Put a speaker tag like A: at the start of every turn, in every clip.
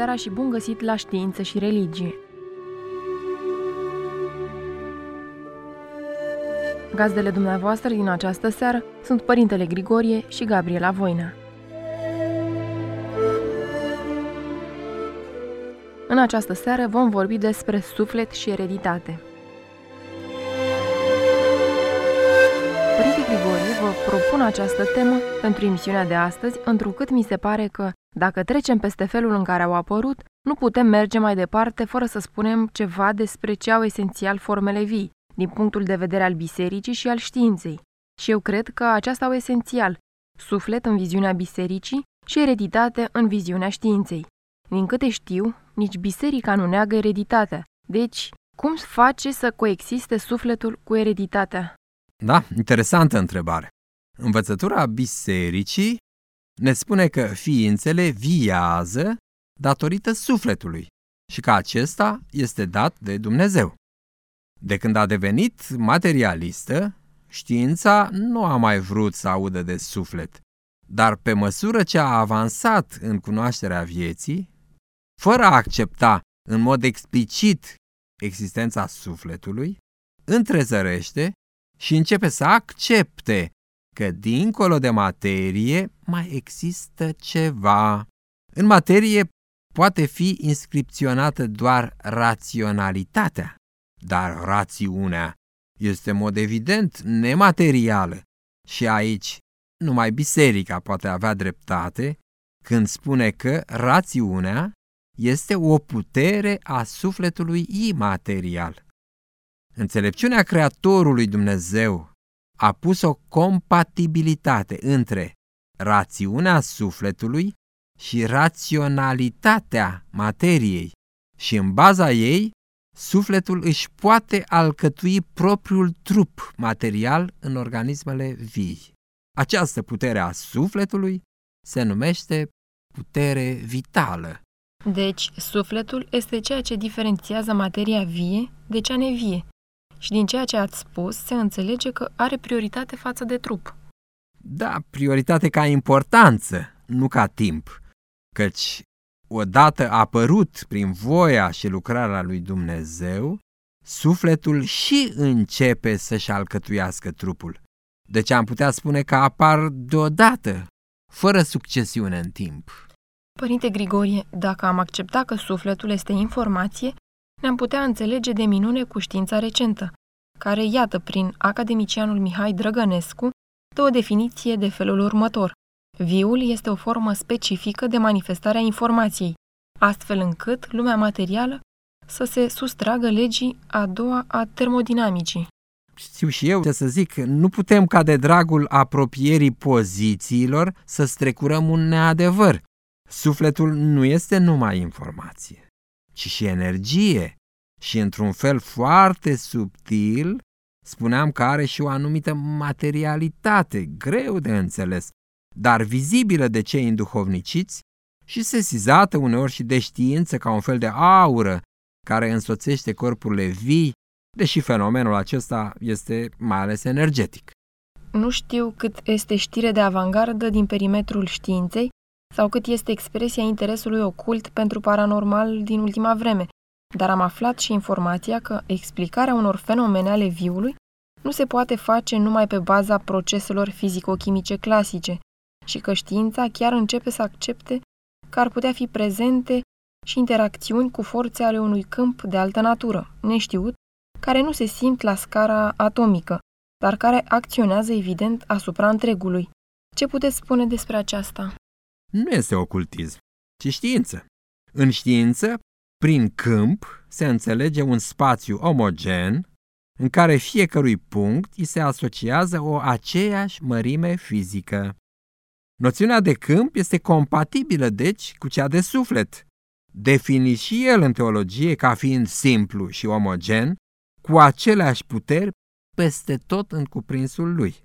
A: seara și bun găsit la Știință și Religie! Gazdele dumneavoastră din această seară sunt Părintele Grigorie și Gabriela Voina. În această seară vom vorbi despre suflet și ereditate. Părinte Grigorie vă propun această temă pentru emisiunea de astăzi, întrucât mi se pare că dacă trecem peste felul în care au apărut, nu putem merge mai departe fără să spunem ceva despre ce au esențial formele vii, din punctul de vedere al bisericii și al științei. Și eu cred că aceasta au esențial, suflet în viziunea bisericii și ereditate în viziunea științei. Din câte știu, nici biserica nu neagă ereditatea. Deci, cum face să coexiste sufletul cu ereditatea?
B: Da, interesantă întrebare. Învățătura bisericii ne spune că ființele viază datorită sufletului și că acesta este dat de Dumnezeu. De când a devenit materialistă, știința nu a mai vrut să audă de suflet, dar pe măsură ce a avansat în cunoașterea vieții, fără a accepta în mod explicit existența sufletului, întrezărește și începe să accepte că dincolo de materie mai există ceva. În materie poate fi inscripționată doar raționalitatea, dar rațiunea este în mod evident nematerială și aici numai biserica poate avea dreptate când spune că rațiunea este o putere a sufletului imaterial. Înțelepciunea Creatorului Dumnezeu a pus o compatibilitate între rațiunea sufletului și raționalitatea materiei și în baza ei, sufletul își poate alcătui propriul trup material în organismele vii. Această putere a sufletului se numește putere vitală.
A: Deci, sufletul este ceea ce diferențiază materia vie de cea nevie și din ceea ce ați spus, se înțelege că are prioritate față de trup.
B: Da, prioritate ca importanță, nu ca timp, căci odată apărut prin voia și lucrarea lui Dumnezeu, sufletul și începe să-și alcătuiască trupul. Deci am putea spune că apar deodată, fără succesiune în timp.
A: Părinte Grigorie, dacă am acceptat că sufletul este informație, ne-am putea înțelege de minune cu știința recentă, care, iată, prin academicianul Mihai Drăgănescu, dă o definiție de felul următor. Viul este o formă specifică de manifestare a informației, astfel încât lumea materială să se sustragă legii a doua a termodinamicii.
B: Știu și eu ce să zic, nu putem ca de dragul apropierii pozițiilor să strecurăm un neadevăr. Sufletul nu este numai informație ci și energie și într-un fel foarte subtil spuneam că are și o anumită materialitate, greu de înțeles, dar vizibilă de cei înduhovniciți și sesizată uneori și de știință ca un fel de aură care însoțește corpurile vii, deși fenomenul acesta este mai ales energetic.
A: Nu știu cât este știre de avangardă din perimetrul științei, sau cât este expresia interesului ocult pentru paranormal din ultima vreme, dar am aflat și informația că explicarea unor fenomene ale viului nu se poate face numai pe baza proceselor fizico-chimice clasice și că știința chiar începe să accepte că ar putea fi prezente și interacțiuni cu forțe ale unui câmp de altă natură, neștiut, care nu se simt la scara atomică, dar care acționează evident asupra întregului. Ce puteți spune despre aceasta?
B: Nu este ocultism, ci știință. În știință, prin câmp se înțelege un spațiu omogen, în care fiecărui punct îi se asociază o aceeași mărime fizică. Noțiunea de câmp este compatibilă, deci, cu cea de suflet, definit și el în teologie ca fiind simplu și omogen, cu aceleași puteri peste tot în cuprinsul lui.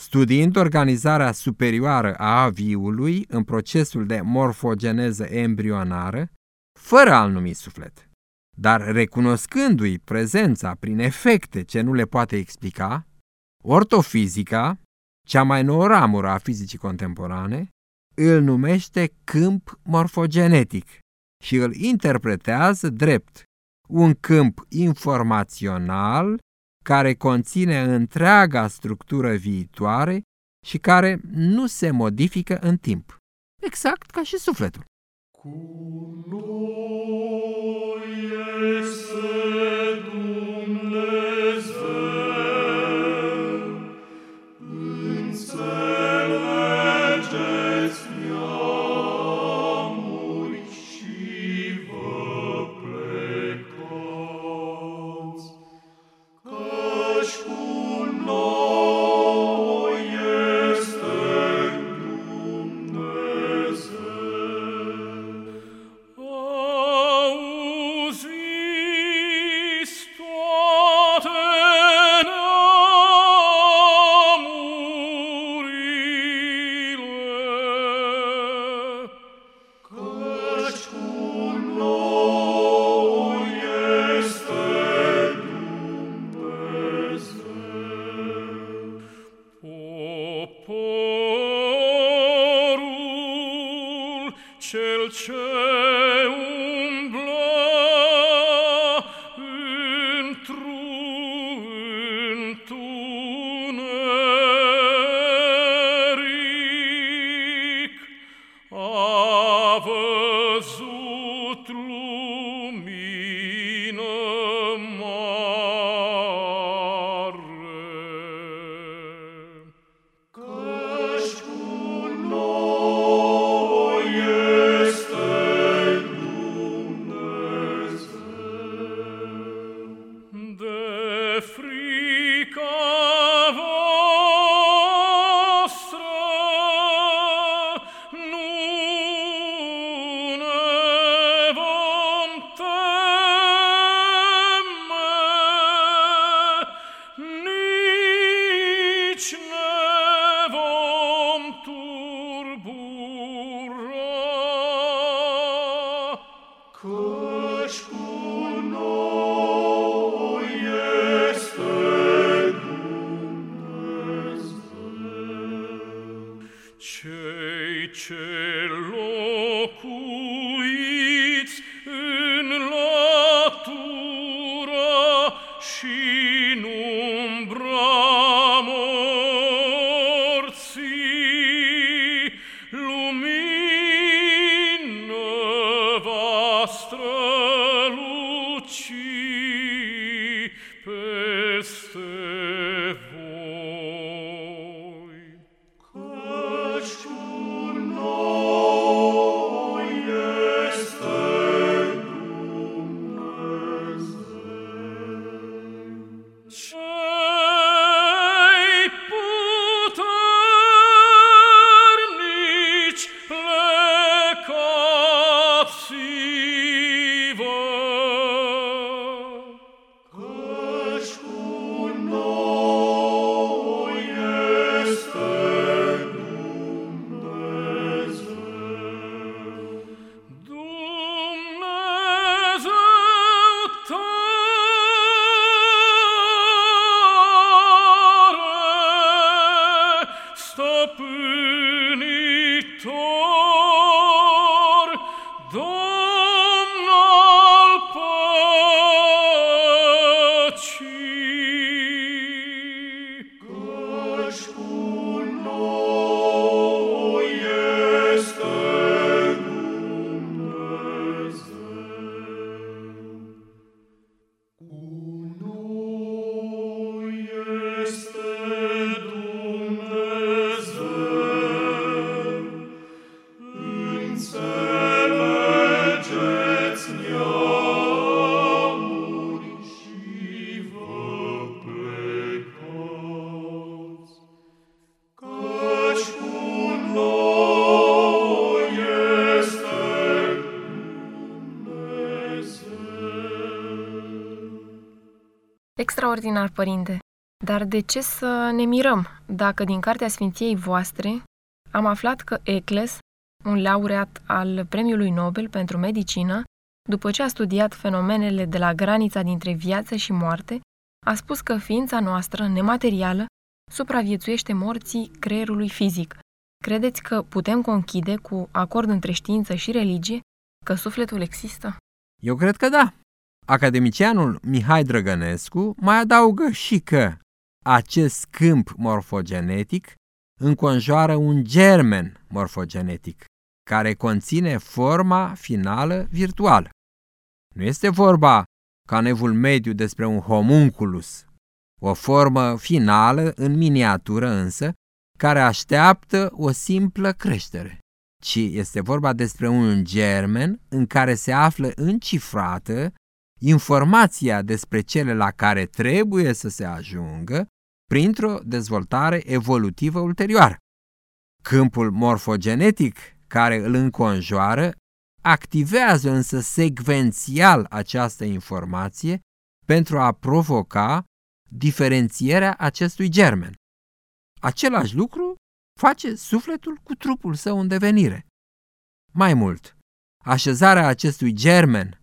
B: Studiind organizarea superioară a aviului în procesul de morfogeneză embrionară, fără a-l numi suflet, dar recunoscându-i prezența prin efecte ce nu le poate explica, ortofizica, cea mai nouă ramură a fizicii contemporane, îl numește câmp morfogenetic și îl interpretează drept un câmp informațional care conține întreaga structură viitoare și care nu se modifică în timp, exact ca și sufletul. Cu noi este
C: conosco.
A: Extraordinar, părinte. Dar de ce să ne mirăm dacă din Cartea Sfinției voastre am aflat că Eccles, un laureat al Premiului Nobel pentru Medicină, după ce a studiat fenomenele de la granița dintre viață și moarte, a spus că ființa noastră, nematerială, supraviețuiește morții creierului fizic. Credeți că putem conchide cu acord între știință și religie că sufletul există?
B: Eu cred că da. Academicianul Mihai Drăgănescu mai adaugă și că acest câmp morfogenetic înconjoară un germen morfogenetic care conține forma finală virtuală. Nu este vorba ca în evul mediu despre un homunculus, o formă finală în miniatură însă, care așteaptă o simplă creștere, ci este vorba despre un germen în care se află încifrată informația despre cele la care trebuie să se ajungă printr-o dezvoltare evolutivă ulterioară. Câmpul morfogenetic care îl înconjoară activează însă secvențial această informație pentru a provoca diferențierea acestui germen. Același lucru face sufletul cu trupul său în devenire. Mai mult, așezarea acestui germen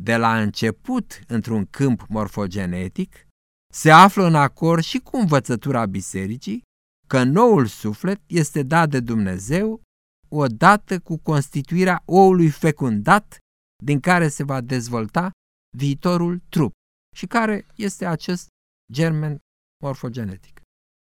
B: de la început într-un câmp morfogenetic se află în acord și cu învățătura bisericii că noul suflet este dat de Dumnezeu odată cu constituirea oului fecundat din care se va dezvolta viitorul trup și care este acest germen morfogenetic.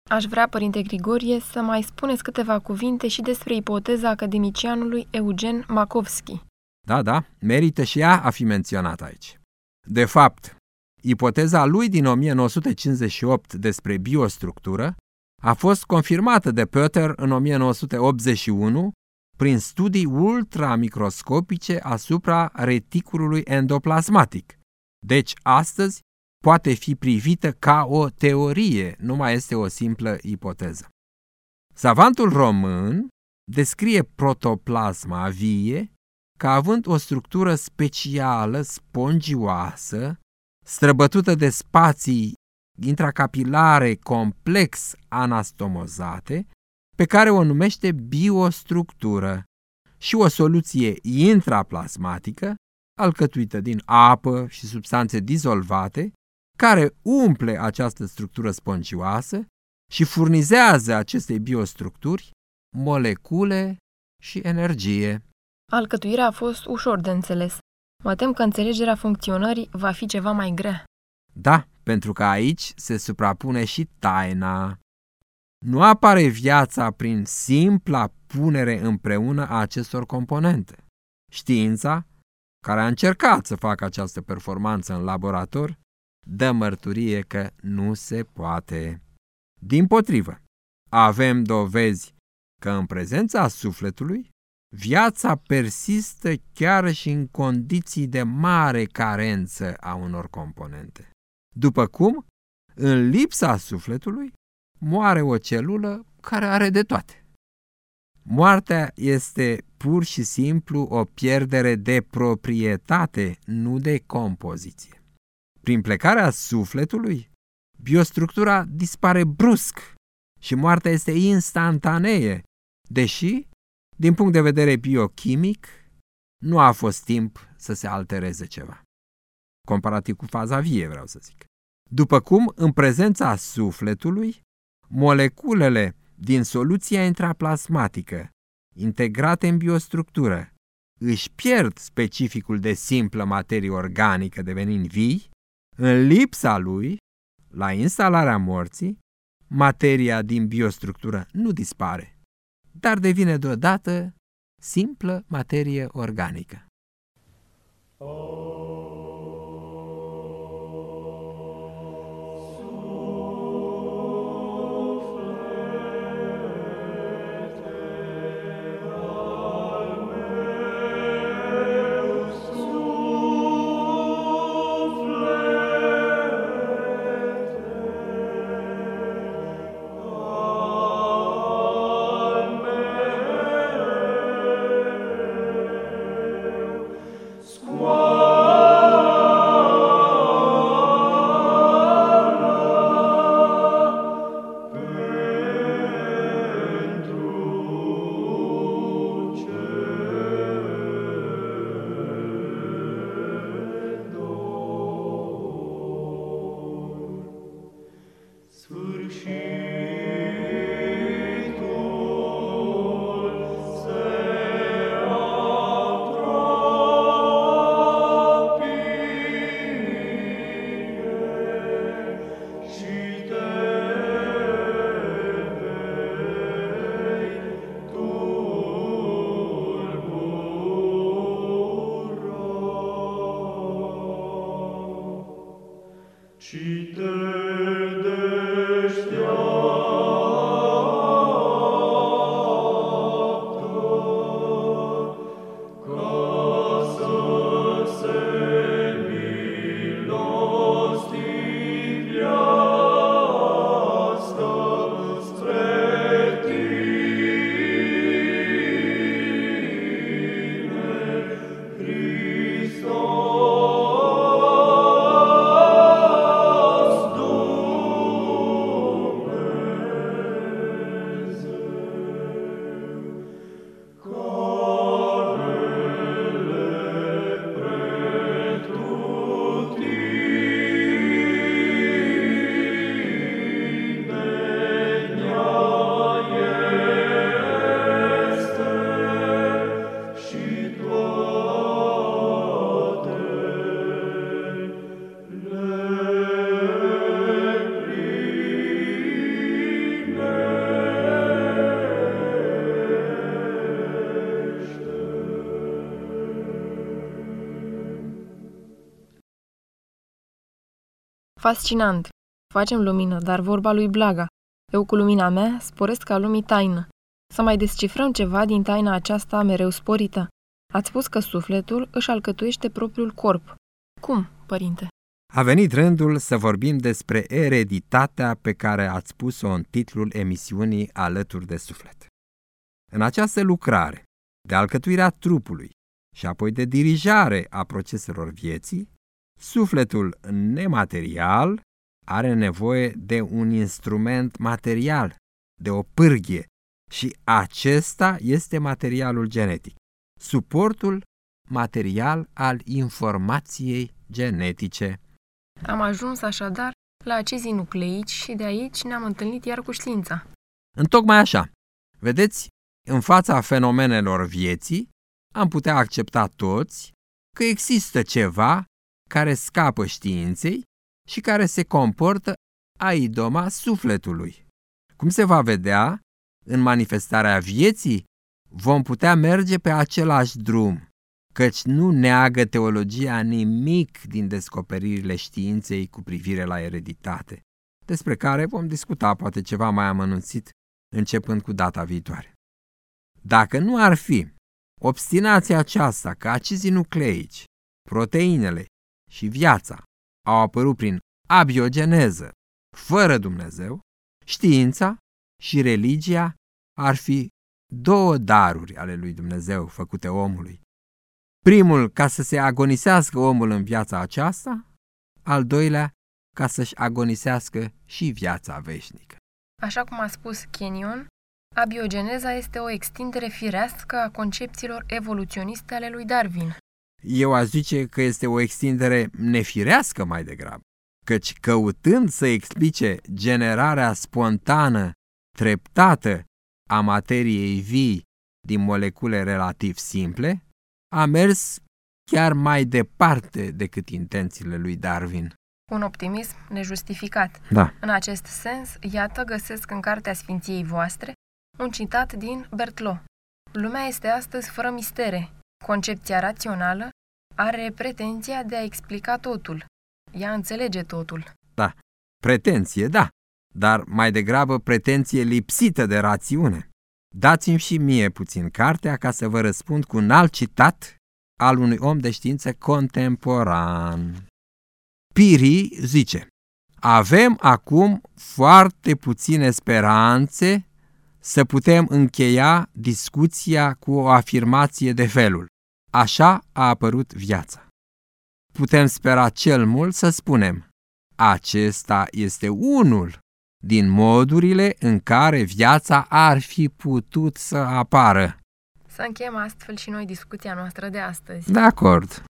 A: Aș vrea, Părinte Grigorie, să mai spuneți câteva cuvinte și despre ipoteza academicianului Eugen Makovski.
B: Da, da, merită și ea a fi menționată aici. De fapt, ipoteza lui din 1958 despre biostructură a fost confirmată de Peter în 1981 prin studii ultramicroscopice asupra reticulului endoplasmatic. Deci, astăzi, poate fi privită ca o teorie, nu mai este o simplă ipoteză. Savantul român descrie protoplasma vie ca având o structură specială, spongioasă, străbătută de spații intracapilare complex anastomozate, pe care o numește biostructură și o soluție intraplasmatică, alcătuită din apă și substanțe dizolvate, care umple această structură spongioasă și furnizează acestei biostructuri molecule și energie.
A: Alcătuirea a fost ușor de înțeles. Mă tem că înțelegerea funcționării va fi ceva mai grea.
B: Da, pentru că aici se suprapune și taina. Nu apare viața prin simpla punere împreună a acestor componente. Știința, care a încercat să facă această performanță în laborator, dă mărturie că nu se poate. Din potrivă, avem dovezi că în prezența sufletului, viața persistă chiar și în condiții de mare carență a unor componente. După cum, în lipsa sufletului, moare o celulă care are de toate. Moartea este pur și simplu o pierdere de proprietate, nu de compoziție. Prin plecarea sufletului, biostructura dispare brusc și moartea este instantanee, deși, din punct de vedere biochimic, nu a fost timp să se altereze ceva. Comparativ cu faza vie, vreau să zic. După cum, în prezența sufletului, moleculele din soluția intraplasmatică, integrate în biostructură, își pierd specificul de simplă materie organică devenind vii, în lipsa lui, la instalarea morții, materia din biostructură nu dispare, dar devine deodată simplă materie organică. Oh.
C: Citește.
A: Fascinant! Facem lumină, dar vorba lui Blaga. Eu cu lumina mea sporesc ca lumii taină. Să mai descifrăm ceva din taina aceasta mereu sporită. Ați spus că sufletul își alcătuiește propriul corp. Cum, părinte?
B: A venit rândul să vorbim despre ereditatea pe care ați pus-o în titlul emisiunii Alături de suflet. În această lucrare de alcătuirea trupului și apoi de dirijare a proceselor vieții, Sufletul nematerial are nevoie de un instrument material, de o pârghie, și acesta este materialul genetic, suportul material al informației genetice.
A: Am ajuns așadar la acezii nucleici și de aici ne-am întâlnit iar cu știința.
B: Întocmai așa. Vedeți, în fața fenomenelor vieții, am putea accepta toți că există ceva care scapă științei și care se comportă a idoma sufletului. Cum se va vedea, în manifestarea vieții vom putea merge pe același drum, căci nu neagă teologia nimic din descoperirile științei cu privire la ereditate, despre care vom discuta poate ceva mai amănunțit începând cu data viitoare. Dacă nu ar fi obstinația aceasta că acizii nucleici, proteinele și viața au apărut prin abiogeneză, fără Dumnezeu, știința și religia ar fi două daruri ale lui Dumnezeu făcute omului. Primul ca să se agonisească omul în viața aceasta, al doilea ca să-și agonisească și viața veșnică.
A: Așa cum a spus Kenyon, abiogeneza este o extindere firească a concepțiilor evoluționiste ale lui Darwin
B: eu aș zice că este o extindere nefirească mai degrabă, căci căutând să explice generarea spontană, treptată a materiei vii din molecule relativ simple, a mers chiar mai departe decât intențiile lui Darwin.
A: Un optimism nejustificat.
B: Da.
A: În acest sens, iată găsesc în Cartea Sfinției voastre un citat din Berthelot. Lumea este astăzi fără mistere, Concepția rațională are pretenția de a explica totul. Ea înțelege totul.
B: Da, pretenție, da, dar mai degrabă pretenție lipsită de rațiune. Dați-mi și mie puțin cartea ca să vă răspund cu un alt citat al unui om de știință contemporan. Piri zice, avem acum foarte puține speranțe să putem încheia discuția cu o afirmație de felul. Așa a apărut viața. Putem spera cel mult să spunem, acesta este unul din modurile în care viața ar fi putut să apară.
A: Să încheiem astfel și noi discuția noastră de astăzi.
B: De acord.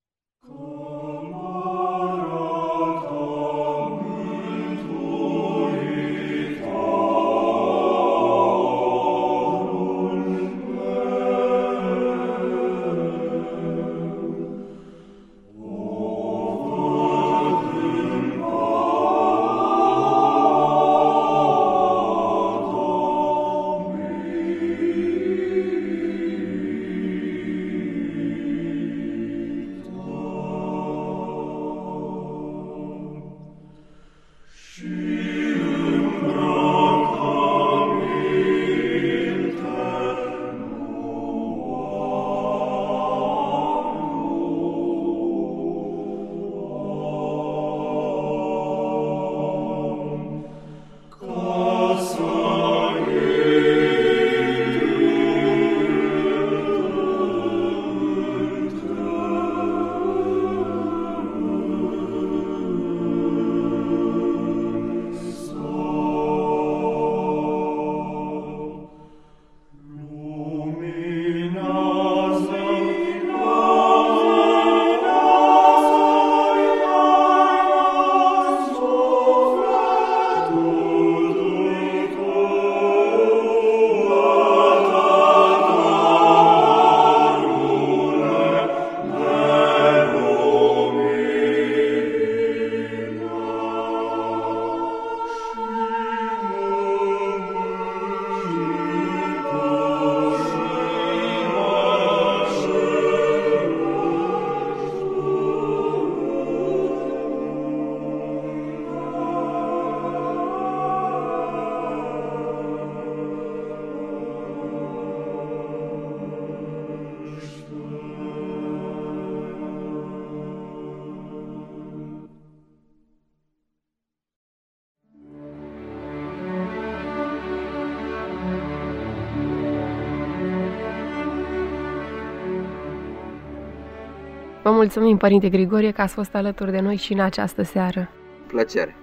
A: Mulțumim, Părinte Grigorie, că ați fost alături de noi și în această seară.
B: Plăcere!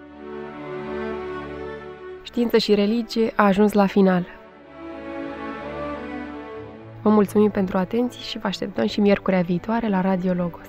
A: Știință și religie a ajuns la final. Vă mulțumim pentru atenție și vă așteptăm și miercurea viitoare la Radio Logos.